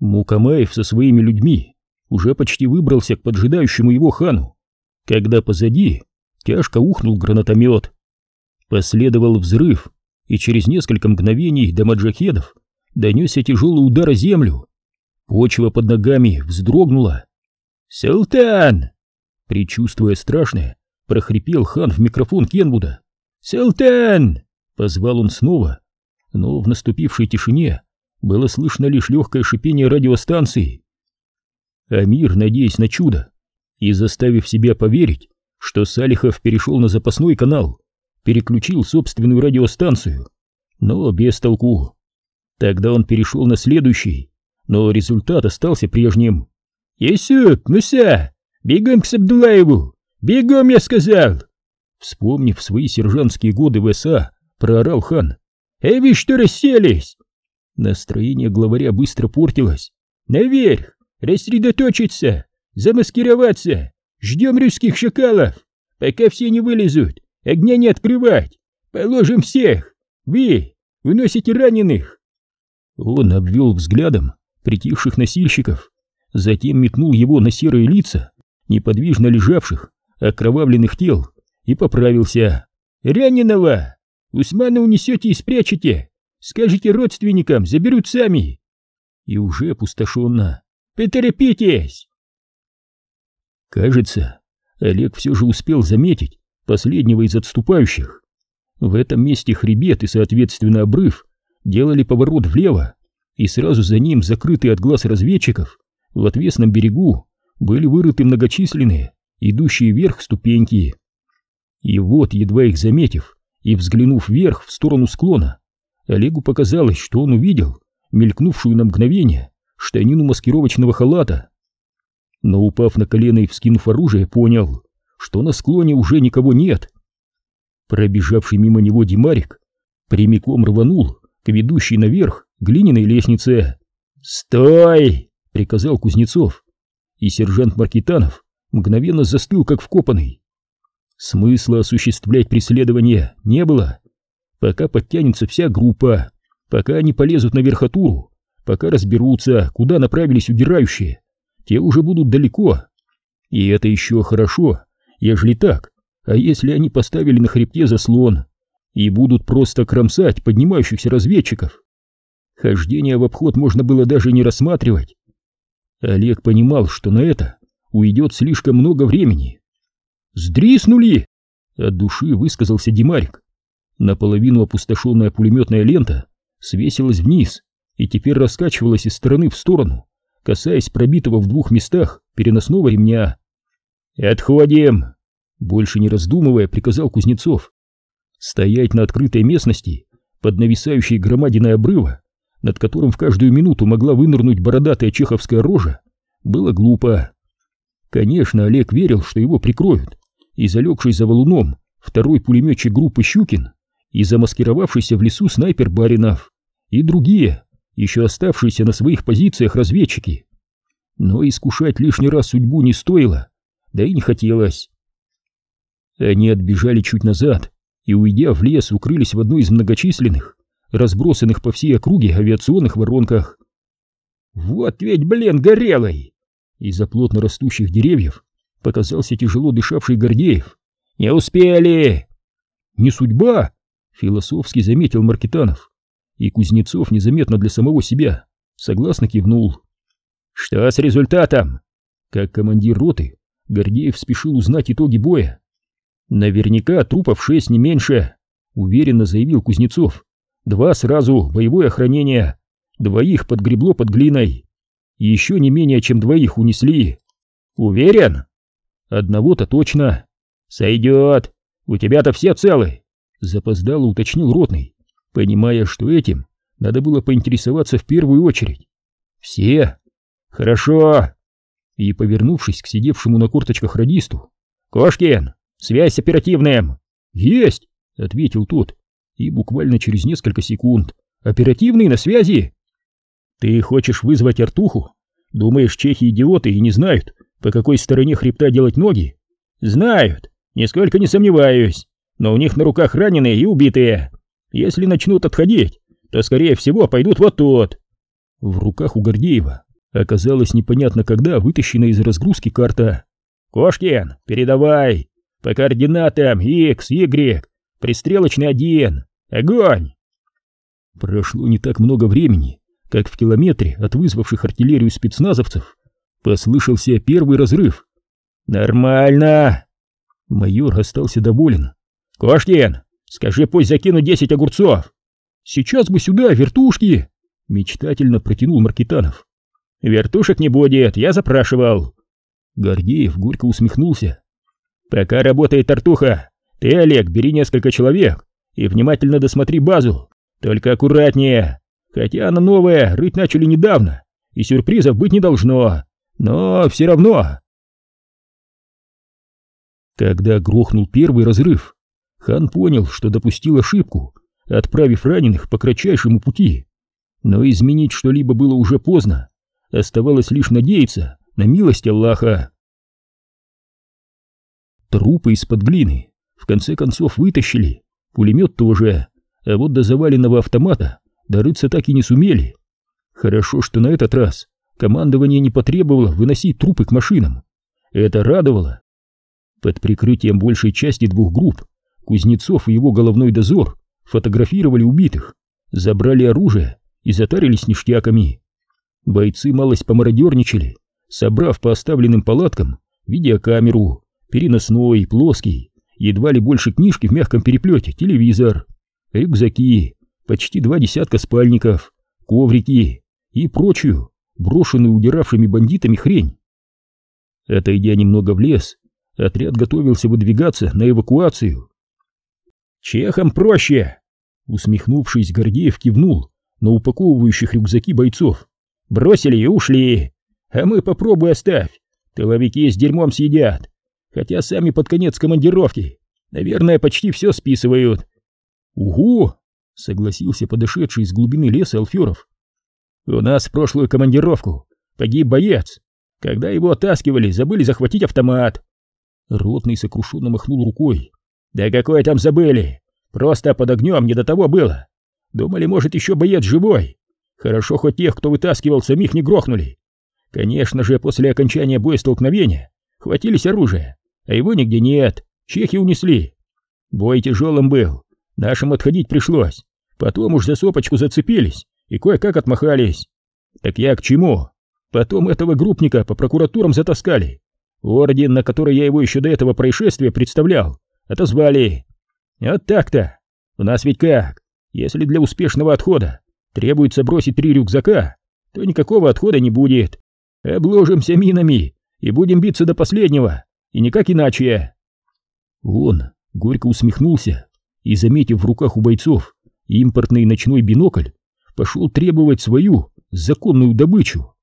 Мукамаев со своими людьми уже почти выбрался к поджидающему его хану, когда позади тяжко ухнул гранатомет. Последовал взрыв, и через несколько мгновений до маджахедов донесся тяжелый удар о землю. Почва под ногами вздрогнула. «Султан!» Причувствуя страшное, прохрипел хан в микрофон Кенвуда. «Султан!» — позвал он снова, но в наступившей тишине было слышно лишь легкое шипение радиостанции. Амир, надеясь на чудо и заставив себя поверить, что Салихов перешел на запасной канал, переключил собственную радиостанцию, но без толку. Тогда он перешел на следующий, но результат остался прежним. «Есюк, Муся, бегом к Сабдулаеву! Бегом, я сказал!» Вспомнив свои сержантские годы в СА, проорал хан. «Эй, вы что расселись?» Настроение главаря быстро портилось. «Наверх! Рассредоточиться! Замаскироваться! Ждем русских шакалов! Пока все не вылезут, огня не открывать! Положим всех! Вы выносите раненых!» Он обвел взглядом притихших носильщиков, затем метнул его на серые лица неподвижно лежавших, окровавленных тел и поправился. «Раненого! Усмана унесете и спрячете! Скажите родственникам, заберут сами!» И уже опустошенно. «Поторопитесь!» Кажется, Олег все же успел заметить последнего из отступающих. В этом месте хребет и, соответственно, обрыв делали поворот влево, и сразу за ним, закрытые от глаз разведчиков, в отвесном берегу были вырыты многочисленные, идущие вверх ступеньки. И вот, едва их заметив и взглянув вверх в сторону склона, Олегу показалось, что он увидел мелькнувшую на мгновение штанину маскировочного халата. Но упав на колено и вскинув оружие, понял, что на склоне уже никого нет. Пробежавший мимо него Димарик прямиком рванул к ведущей наверх глиняной лестнице. «Стой!» — приказал Кузнецов, и сержант Маркитанов мгновенно застыл, как вкопанный. Смысла осуществлять преследование не было. Пока подтянется вся группа, пока они полезут на верхотуру, пока разберутся, куда направились удирающие, те уже будут далеко. И это еще хорошо, ежели так, а если они поставили на хребте заслон и будут просто кромсать поднимающихся разведчиков? Хождение в обход можно было даже не рассматривать. Олег понимал, что на это уйдет слишком много времени. «Сдриснули!» — от души высказался Димарик. Наполовину опустошенная пулеметная лента свесилась вниз и теперь раскачивалась из стороны в сторону, касаясь пробитого в двух местах переносного ремня. «Отходим!» — больше не раздумывая, приказал Кузнецов. Стоять на открытой местности под нависающей громадиной обрыва над которым в каждую минуту могла вынырнуть бородатая чеховская рожа, было глупо. Конечно, Олег верил, что его прикроют, и залегший за валуном второй пулеметчик группы Щукин, и замаскировавшийся в лесу снайпер Баринов, и другие, еще оставшиеся на своих позициях разведчики. Но искушать лишний раз судьбу не стоило, да и не хотелось. Они отбежали чуть назад и, уйдя в лес, укрылись в одной из многочисленных, разбросанных по всей округе авиационных воронках. «Вот ведь, блин, горелый!» Из-за плотно растущих деревьев показался тяжело дышавший Гордеев. «Не успели!» «Не судьба!» — философски заметил Маркетанов. И Кузнецов незаметно для самого себя согласно кивнул. «Что с результатом?» Как командир роты, Гордеев спешил узнать итоги боя. «Наверняка трупов шесть, не меньше», — уверенно заявил Кузнецов. Два сразу, боевое охранение. Двоих подгребло под глиной. Еще не менее чем двоих унесли. Уверен? Одного-то точно. Сойдет. У тебя-то все целы. Запоздало уточнил ротный, понимая, что этим надо было поинтересоваться в первую очередь. Все? Хорошо. И, повернувшись к сидевшему на корточках радисту, «Кошкин, связь оперативная!» «Есть!» — ответил тот и буквально через несколько секунд «Оперативный на связи!» «Ты хочешь вызвать Артуху? Думаешь, чехи идиоты и не знают, по какой стороне хребта делать ноги?» «Знают, нисколько не сомневаюсь, но у них на руках раненые и убитые. Если начнут отходить, то, скорее всего, пойдут вот тут». В руках у Гордеева Оказалось непонятно когда вытащена из разгрузки карта. «Кошкин, передавай! По координатам X, Y, пристрелочный один! Огонь!» Прошло не так много времени, как в километре от вызвавших артиллерию спецназовцев послышался первый разрыв. «Нормально!» Майор остался доволен. «Кошкин, скажи, пусть закину десять огурцов!» «Сейчас бы сюда, вертушки!» Мечтательно протянул Маркитанов. «Вертушек не будет, я запрашивал!» Гордеев горько усмехнулся. «Пока работает тартуха, ты, Олег, бери несколько человек и внимательно досмотри базу. Только аккуратнее. Хотя она новая, рыть начали недавно, и сюрпризов быть не должно. Но все равно...» Когда грохнул первый разрыв, хан понял, что допустил ошибку, отправив раненых по кратчайшему пути. Но изменить что-либо было уже поздно. Оставалось лишь надеяться на милость Аллаха. Трупы из-под глины в конце концов вытащили, пулемет тоже, а вот до заваленного автомата дорыться так и не сумели. Хорошо, что на этот раз командование не потребовало выносить трупы к машинам. Это радовало. Под прикрытием большей части двух групп Кузнецов и его головной дозор фотографировали убитых, забрали оружие и затарились ништяками. Бойцы малость помародерничали, собрав по оставленным палаткам видеокамеру, переносной, плоский, едва ли больше книжки в мягком переплете, телевизор, рюкзаки, почти два десятка спальников, коврики и прочую, брошенную удиравшими бандитами хрень. Отойдя немного в лес, отряд готовился выдвигаться на эвакуацию. «Чехам проще!» Усмехнувшись, Гордеев кивнул на упаковывающих рюкзаки бойцов. «Бросили и ушли! А мы попробуй оставь! Тыловики с дерьмом съедят! Хотя сами под конец командировки, наверное, почти все списывают!» «Угу!» — согласился подошедший из глубины леса Алферов. «У нас в прошлую командировку погиб боец. Когда его оттаскивали, забыли захватить автомат. Ротный сокрушенно махнул рукой. «Да какое там забыли! Просто под огнем не до того было! Думали, может, еще боец живой! Хорошо, хоть тех, кто вытаскивал, самих не грохнули! Конечно же, после окончания боестолкновения хватились оружия, а его нигде нет, чехи унесли! Бой тяжелым был, нашим отходить пришлось, потом уж за сопочку зацепились и кое-как отмахались. Так я к чему? Потом этого группника по прокуратурам затаскали, Орден, на который я его еще до этого происшествия представлял, отозвали. Вот так-то. У нас ведь как? Если для успешного отхода требуется бросить три рюкзака, то никакого отхода не будет. Обложимся минами и будем биться до последнего, и никак иначе. Он горько усмехнулся и, заметив в руках у бойцов импортный ночной бинокль, пошел требовать свою законную добычу.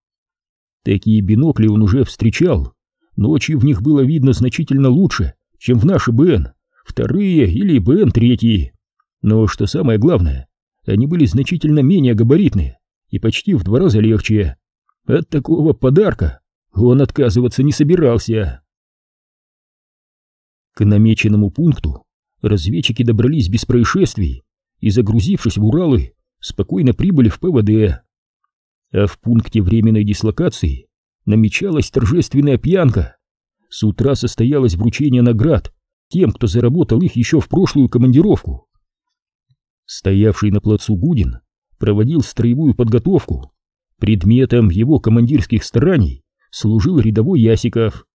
Такие бинокли он уже встречал Ночью в них было видно значительно лучше, чем в наши БН, вторые или БН третьи. Но что самое главное, они были значительно менее габаритные и почти в два раза легче. От такого подарка он отказываться не собирался. К намеченному пункту разведчики добрались без происшествий и, загрузившись в Уралы, спокойно прибыли в ПВД. А в пункте временной дислокации намечалась торжественная пьянка. С утра состоялось вручение наград тем, кто заработал их еще в прошлую командировку. Стоявший на плацу Гудин проводил строевую подготовку. Предметом его командирских стараний служил рядовой Ясиков.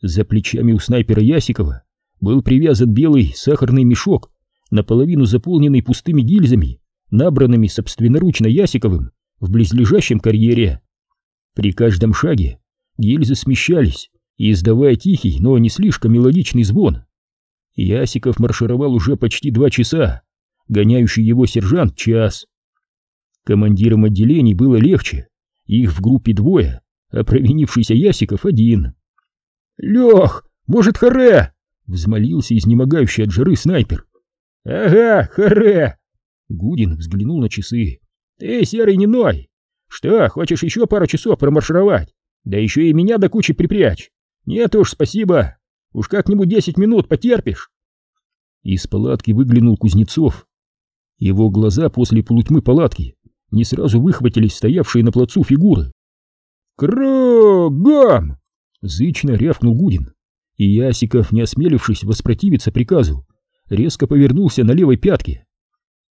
За плечами у снайпера Ясикова был привязан белый сахарный мешок, наполовину заполненный пустыми гильзами, набранными собственноручно Ясиковым в близлежащем карьере. При каждом шаге гильзы смещались, издавая тихий, но не слишком мелодичный звон. Ясиков маршировал уже почти два часа, гоняющий его сержант час. Командирам отделений было легче, их в группе двое, а провинившийся Ясиков один. «Лех, может, харе?» — взмолился изнемогающий от жары снайпер. «Ага, харе!» Гудин взглянул на часы. «Ты, серый, не ной! Что, хочешь еще пару часов промаршировать? Да еще и меня до кучи припрячь. Нет уж, спасибо. Уж как-нибудь десять минут потерпишь. Из палатки выглянул Кузнецов. Его глаза после полутьмы палатки не сразу выхватились стоявшие на плацу фигуры. «Кругом!» — зычно рявкнул Гудин, и Ясиков, не осмелившись воспротивиться приказу, резко повернулся на левой пятке.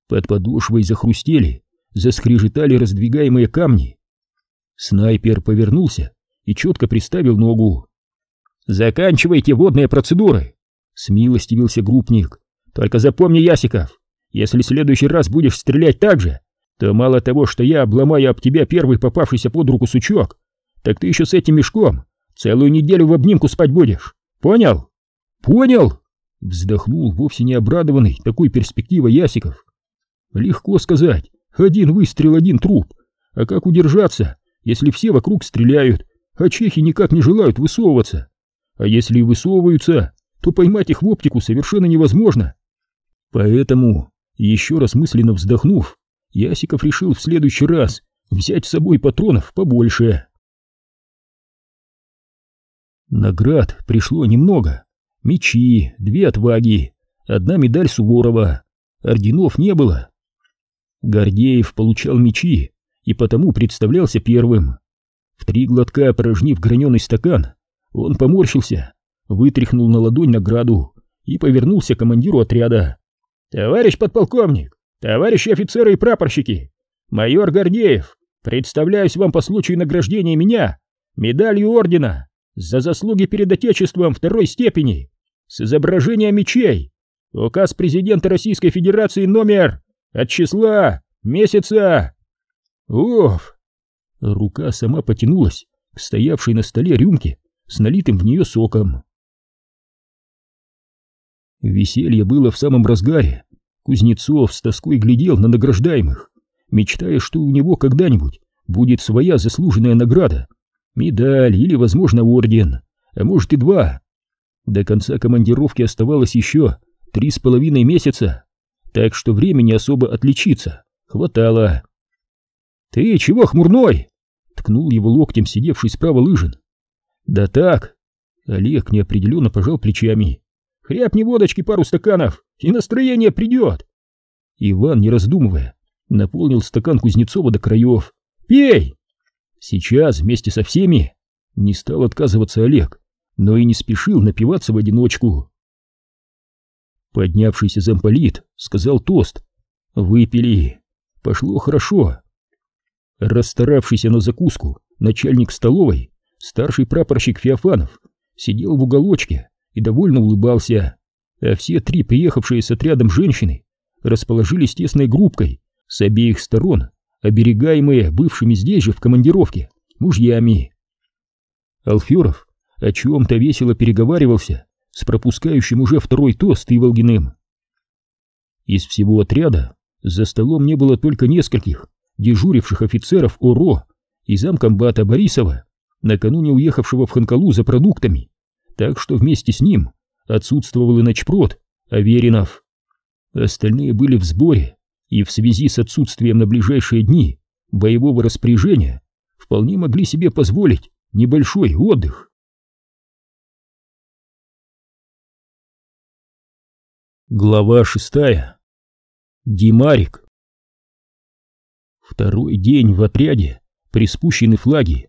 Под подошвой захрустели, заскрежетали раздвигаемые камни. Снайпер повернулся и четко приставил ногу. «Заканчивайте водные процедуры!» — смилостивился группник. «Только запомни, Ясиков, если в следующий раз будешь стрелять так же, то мало того, что я обломаю об тебя первый попавшийся под руку сучок, так ты еще с этим мешком целую неделю в обнимку спать будешь. Понял? Понял? Вздохнул вовсе не обрадованный такой перспективой Ясиков. Легко сказать, один выстрел, один труп. А как удержаться, если все вокруг стреляют, а чехи никак не желают высовываться? А если и высовываются, то поймать их в оптику совершенно невозможно. Поэтому, еще раз мысленно вздохнув, Ясиков решил в следующий раз взять с собой патронов побольше. Наград пришло немного. Мечи, две отваги, одна медаль Суворова. Орденов не было. Гордеев получал мечи и потому представлялся первым. В три глотка порожнив граненый стакан, он поморщился, вытряхнул на ладонь награду и повернулся к командиру отряда. «Товарищ подполковник, товарищи офицеры и прапорщики, майор Гордеев, представляюсь вам по случаю награждения меня медалью ордена за заслуги перед Отечеством второй степени с изображением мечей. Указ президента Российской Федерации номер от числа месяца. Уф! Рука сама потянулась к стоявшей на столе рюмке с налитым в нее соком. Веселье было в самом разгаре. Кузнецов с тоской глядел на награждаемых, мечтая, что у него когда-нибудь будет своя заслуженная награда, медаль или, возможно, орден, а может и два. До конца командировки оставалось еще три с половиной месяца, так что времени особо отличиться хватало. «Ты чего хмурной?» — ткнул его локтем сидевший справа Лыжин. «Да так!» — Олег неопределенно пожал плечами. Хряпни водочки пару стаканов, и настроение придет. Иван, не раздумывая, наполнил стакан Кузнецова до краев. «Пей!» Сейчас вместе со всеми не стал отказываться Олег, но и не спешил напиваться в одиночку. Поднявшийся замполит сказал тост. Выпили. Пошло хорошо. Расстаравшийся на закуску начальник столовой, старший прапорщик Феофанов, сидел в уголочке и довольно улыбался, а все три приехавшие с отрядом женщины расположились тесной группкой с обеих сторон, оберегаемые бывшими здесь же в командировке мужьями. Алферов о чем-то весело переговаривался с пропускающим уже второй тост Иволгиным. Из всего отряда за столом не было только нескольких дежуривших офицеров ОРО и замкомбата Борисова, накануне уехавшего в Ханкалу за продуктами так что вместе с ним отсутствовал и начпрод Аверинов. Остальные были в сборе, и в связи с отсутствием на ближайшие дни боевого распоряжения вполне могли себе позволить небольшой отдых. Глава шестая. Димарик. Второй день в отряде, приспущены флаги.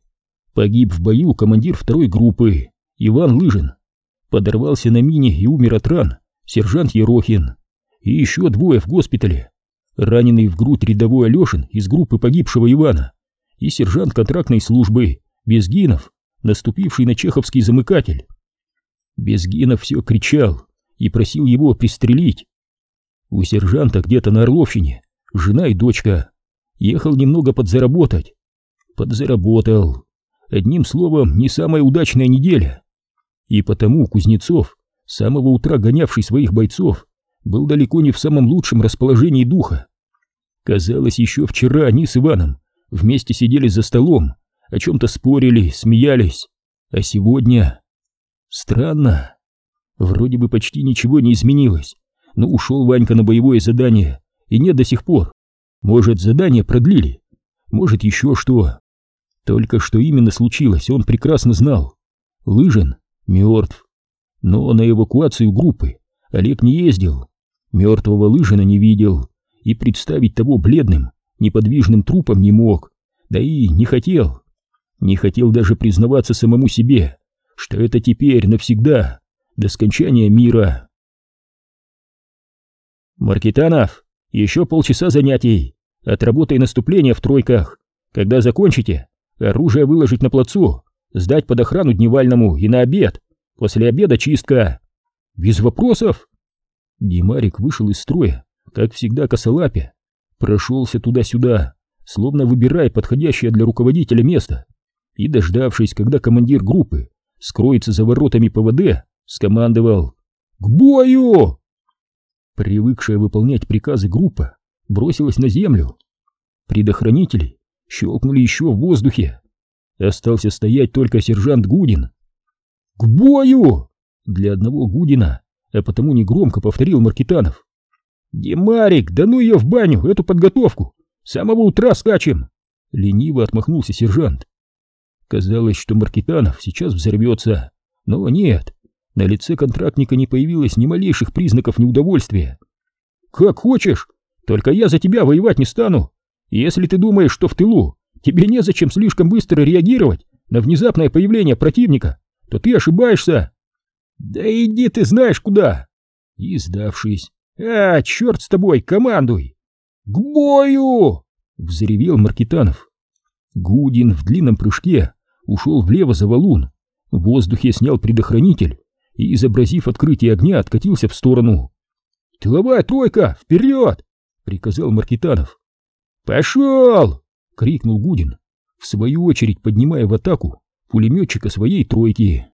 Погиб в бою командир второй группы. Иван Лыжин. Подорвался на мине и умер от ран сержант Ерохин. И еще двое в госпитале. Раненый в грудь рядовой Алешин из группы погибшего Ивана и сержант контрактной службы Безгинов, наступивший на чеховский замыкатель. Безгинов все кричал и просил его пристрелить. У сержанта где-то на Орловщине жена и дочка. Ехал немного подзаработать. Подзаработал. Одним словом, не самая удачная неделя. И потому Кузнецов, с самого утра гонявший своих бойцов, был далеко не в самом лучшем расположении духа. Казалось, еще вчера они с Иваном вместе сидели за столом, о чем-то спорили, смеялись. А сегодня... Странно. Вроде бы почти ничего не изменилось, но ушел Ванька на боевое задание, и нет до сих пор. Может, задание продлили, может, еще что. Только что именно случилось, он прекрасно знал. Лыжин мертв. Но на эвакуацию группы Олег не ездил, мертвого Лыжина не видел и представить того бледным, неподвижным трупом не мог, да и не хотел. Не хотел даже признаваться самому себе, что это теперь навсегда, до скончания мира. Маркитанов, еще полчаса занятий. Отработай наступление в тройках. Когда закончите, оружие выложить на плацу, сдать под охрану дневальному и на обед. После обеда чистка. Без вопросов. Димарик вышел из строя, как всегда косолапя. Прошелся туда-сюда, словно выбирая подходящее для руководителя место. И, дождавшись, когда командир группы скроется за воротами ПВД, скомандовал «К бою!» Привыкшая выполнять приказы группа бросилась на землю. Предохранители щелкнули еще в воздухе. Остался стоять только сержант Гудин. «К бою!» Для одного Гудина, а потому негромко повторил Маркитанов. «Демарик, да ну ее в баню, эту подготовку! С самого утра скачем!» Лениво отмахнулся сержант. Казалось, что Маркитанов сейчас взорвется, но нет, на лице контрактника не появилось ни малейших признаков неудовольствия. «Как хочешь, только я за тебя воевать не стану. Если ты думаешь, что в тылу тебе незачем слишком быстро реагировать на внезапное появление противника, то ты ошибаешься. Да иди ты знаешь куда. И сдавшись, а, черт с тобой, командуй. К бою! Взревел Маркитанов. Гудин в длинном прыжке ушел влево за валун, в воздухе снял предохранитель и, изобразив открытие огня, откатился в сторону. «Тыловая тройка! Вперед!» приказал Маркитанов. «Пошел!» — крикнул Гудин, в свою очередь поднимая в атаку пулеметчика своей тройки.